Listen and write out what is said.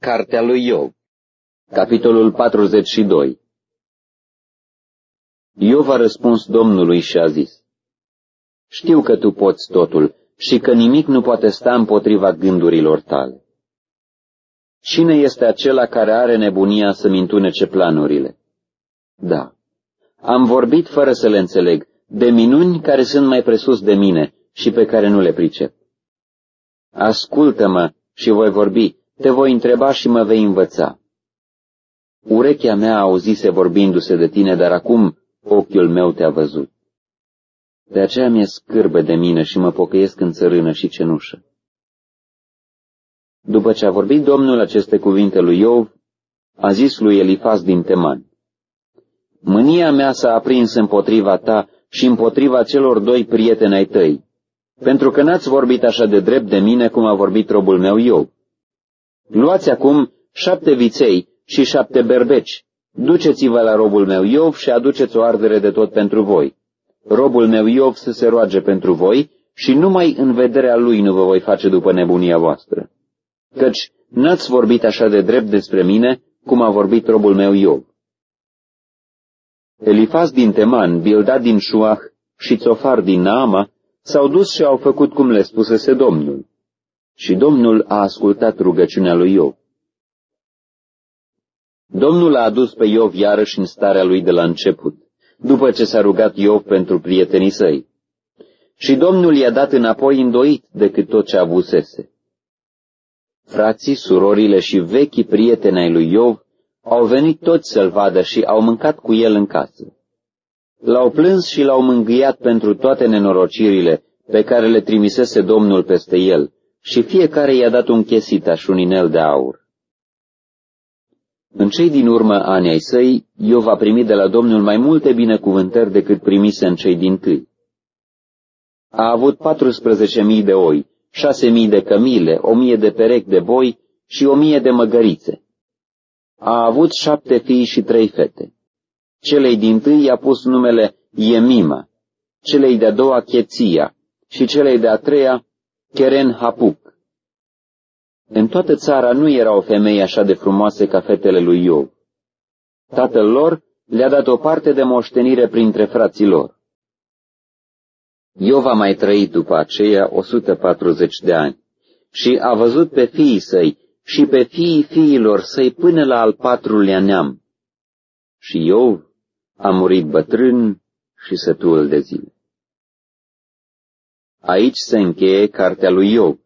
Cartea lui Iov Capitolul 42 Iov a răspuns Domnului și a zis, Știu că tu poți totul și că nimic nu poate sta împotriva gândurilor tale. Cine este acela care are nebunia să-mi întunece planurile? Da, am vorbit fără să le înțeleg, de minuni care sunt mai presus de mine și pe care nu le pricep. Ascultă-mă și voi vorbi, te voi întreba și mă vei învăța. Urechea mea auzise vorbindu-se de tine, dar acum ochiul meu te-a văzut. De aceea mi-e scârbă de mine și mă pocăiesc în țărână și cenușă. După ce a vorbit Domnul aceste cuvinte lui Iov, a zis lui Elifaz din Teman, Mânia mea s-a aprins împotriva ta și împotriva celor doi prieteni ai tăi, pentru că n-ați vorbit așa de drept de mine cum a vorbit robul meu Iov. Luați acum șapte viței și șapte berbeci, duceți-vă la robul meu Iov și aduceți o ardere de tot pentru voi. Robul meu Iov să se roage pentru voi și numai în vederea lui nu vă voi face după nebunia voastră. Căci n-ați vorbit așa de drept despre mine cum a vorbit robul meu Iov. Elifaz din Teman, Bildad din Șuah și Țofar din Naama s-au dus și au făcut cum le spusese Domnul. Și Domnul a ascultat rugăciunea lui Iov. Domnul a adus pe Iov iarăși în starea lui de la început, după ce s-a rugat Iov pentru prietenii săi. Și Domnul i-a dat înapoi îndoit decât tot ce avusese. Frații, surorile și vechii prieteni ai lui Iov au venit toți să-l vadă și au mâncat cu el în casă. L-au plâns și l-au mângâiat pentru toate nenorocirile pe care le trimisese Domnul peste el și fiecare i-a dat un chesitaș un inel de aur. În cei din urmă ani ai săi, Iov a primit de la Domnul mai multe binecuvântări decât primise în cei din tâi. A avut 14.000 de oi, 6.000 de cămile, 1.000 de perechi de boi și 1.000 de măgărițe. A avut șapte fii și trei fete. Celei din tâi i-a pus numele Iemima, celei de-a doua Cheția și celei de-a treia Keren Hapuc. În toată țara nu era o femeie așa de frumoase ca fetele lui Iov. Tatăl lor le-a dat o parte de moștenire printre frații lor. Iov a mai trăit după aceea 140 de ani și a văzut pe fiii săi și pe fiii fiilor săi până la al patrulea neam. Și Iov a murit bătrân și sătul de zile. Aici se încheie cartea lui Iov.